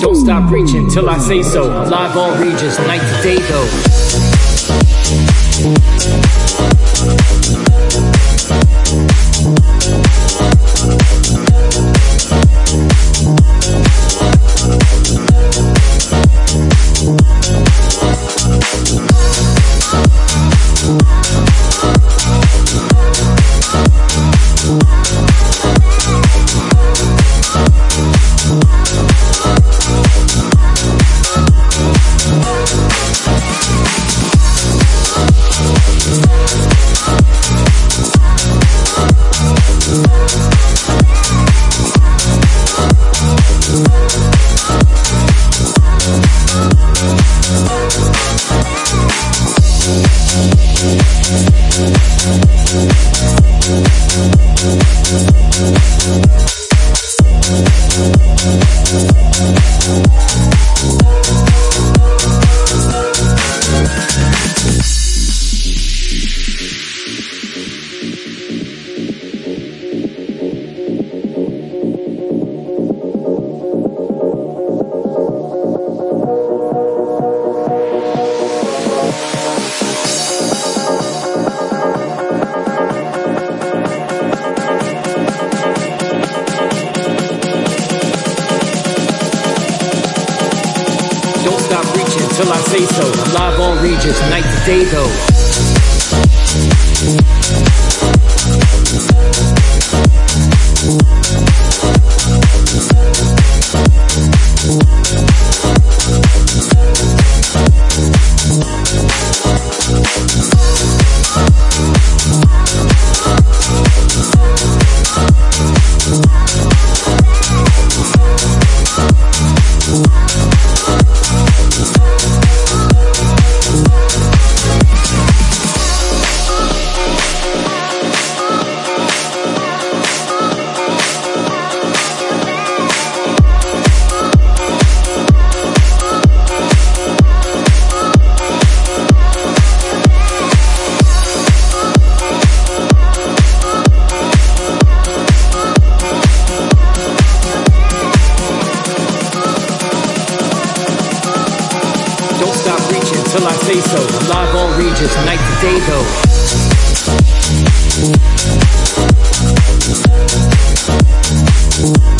Don't stop preaching till I say so. Live all regions, night to day though. Till I say so. Live on Regis, night to day though. Don't stop reaching till I say so. Live all regions, night to day though.